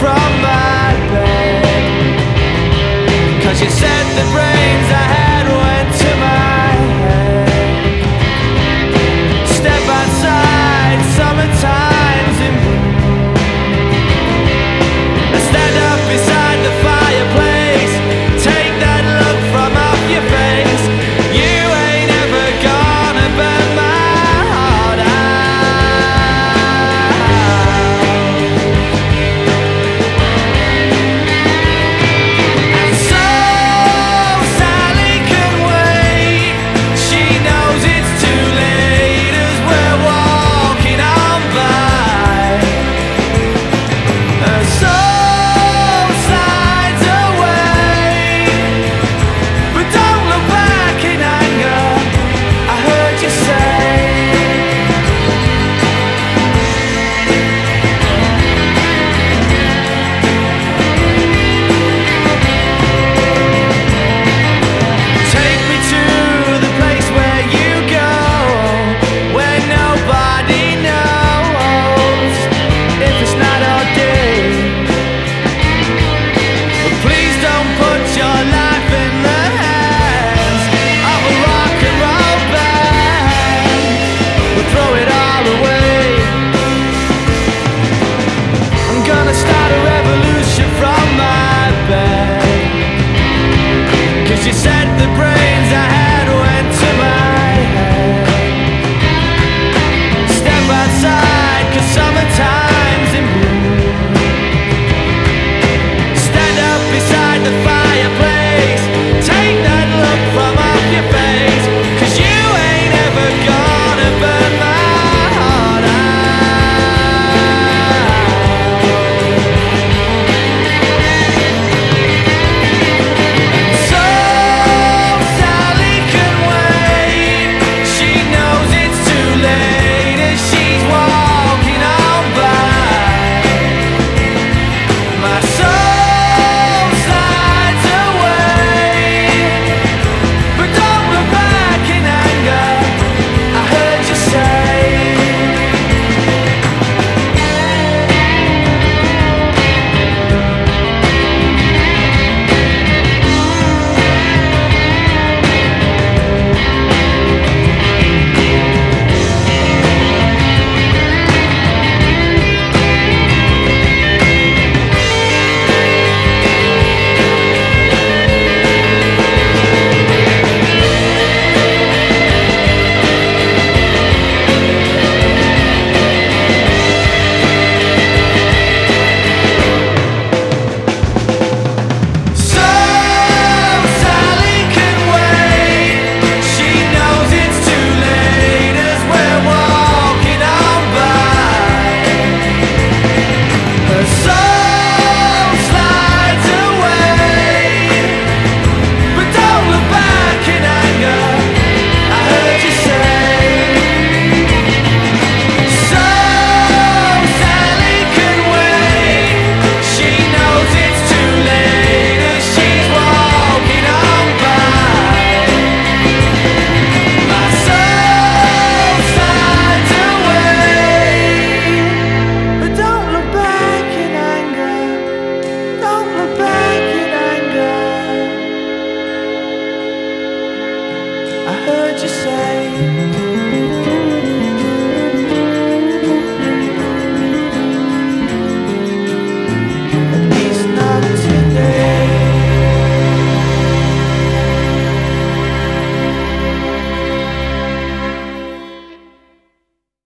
from